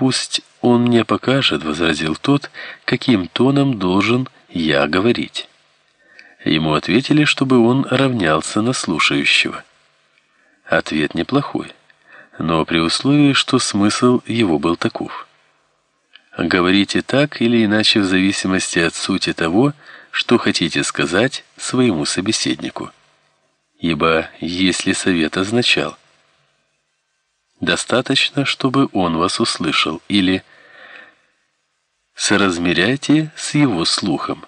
Пусть он мне покажет, возразил тот, каким тоном должен я говорить. Ему ответили, чтобы он равнялся на слушающего. Ответ неплохой, но при условии, что смысл его был таков. Говорите так или иначе в зависимости от сути того, что хотите сказать своему собеседнику. Ибо если совет означал достаточно, чтобы он вас услышал, или соразмеряйте с его слухом.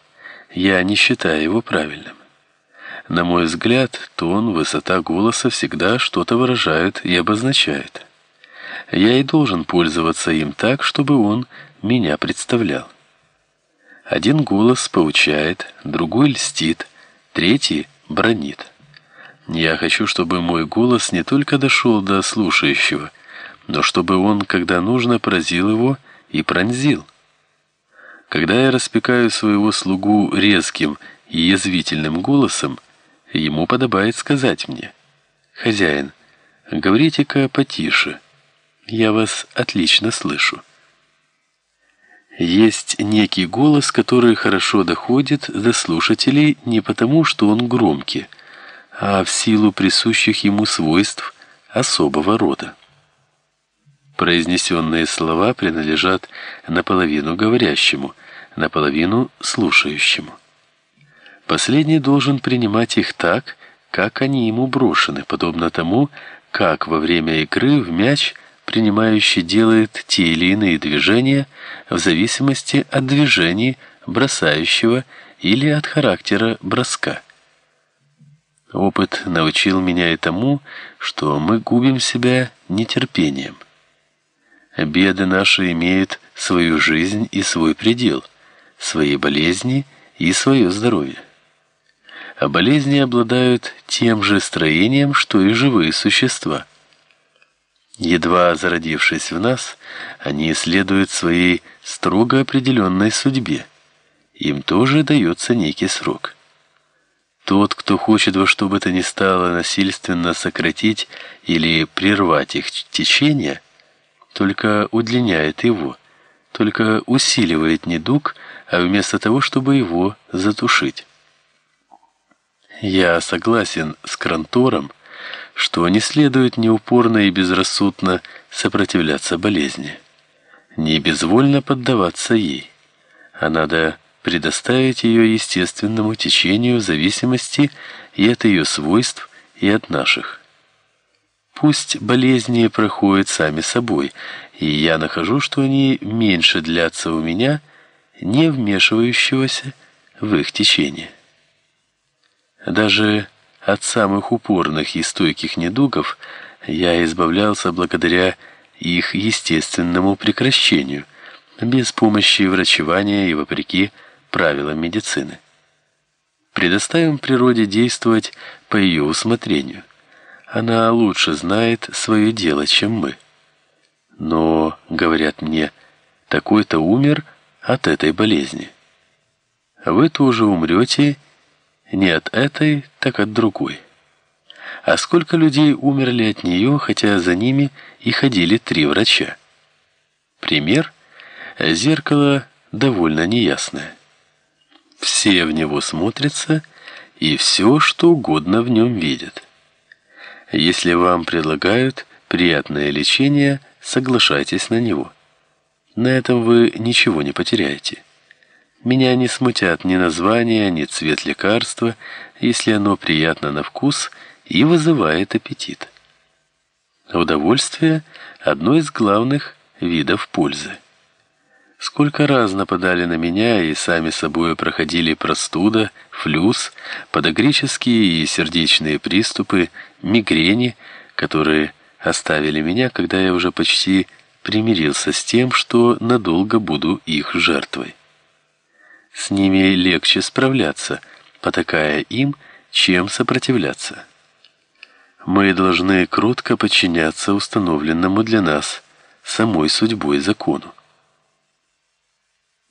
Я не считаю его правильным. На мой взгляд, тон, высота голоса всегда что-то выражают и обозначают. Я и должен пользоваться им так, чтобы он меня представлял. Один голос поучает, другой льстит, третий бронит. Я хочу, чтобы мой голос не только дошел до слушающего, но чтобы он, когда нужно, поразил его и пронзил. Когда я распекаю своего слугу резким и язвительным голосом, ему подобает сказать мне: "Хозяин, говорите-ка потише. Я вас отлично слышу". Есть некий голос, который хорошо доходит до слушателей не потому, что он громкий, а в силу присущих ему свойств особого рода. Произнесенные слова принадлежат наполовину говорящему, наполовину слушающему. Последний должен принимать их так, как они ему брошены, подобно тому, как во время игры в мяч принимающий делает те или иные движения в зависимости от движений бросающего или от характера броска. Опыт научил меня и тому, что мы губим себя нетерпением. Беды наши имеют свою жизнь и свой предел, свои болезни и свое здоровье. А болезни обладают тем же строением, что и живые существа. Едва зародившись в нас, они следуют своей строго определенной судьбе. Им тоже дается некий срок. Тот, кто хочет во что бы то ни стало насильственно сократить или прервать их течение, только удлиняет его, только усиливает недуг, а вместо того, чтобы его затушить. Я согласен с Крантором, что не следует неупорно и безрассудно сопротивляться болезни, не безвольно поддаваться ей, а надо предоставить ее естественному течению в зависимости и от ее свойств, и от наших. Пусть болезни проходят сами собой, и я нахожу, что они меньше длятся у меня, не вмешивающегося в их течение. Даже от самых упорных и стойких недугов я избавлялся благодаря их естественному прекращению, без помощи врачевания и вопреки правилам медицины. Предоставим природе действовать по ее усмотрению. Она лучше знает свое дело, чем мы. Но, говорят мне, такой-то умер от этой болезни. Вы тоже умрете не от этой, так от другой. А сколько людей умерли от нее, хотя за ними и ходили три врача? Пример зеркало довольно неясное. Все в него смотрятся и все, что угодно в нем видят. Если вам предлагают приятное лечение, соглашайтесь на него. На этом вы ничего не потеряете. Меня не смутят ни название, ни цвет лекарства, если оно приятно на вкус и вызывает аппетит. Удовольствие одно из главных видов пользы. Сколько раз нападали на меня и сами собой проходили простуда, флюс, подагрические и сердечные приступы, мигрени, которые оставили меня, когда я уже почти примирился с тем, что надолго буду их жертвой. С ними легче справляться, потакая им, чем сопротивляться. Мы должны кротко подчиняться установленному для нас самой судьбой закону.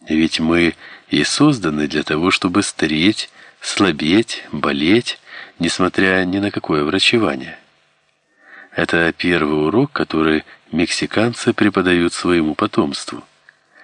Ведь мы и созданы для того, чтобы стареть, слабеть, болеть, несмотря ни на какое врачевание. Это первый урок, который мексиканцы преподают своему потомству.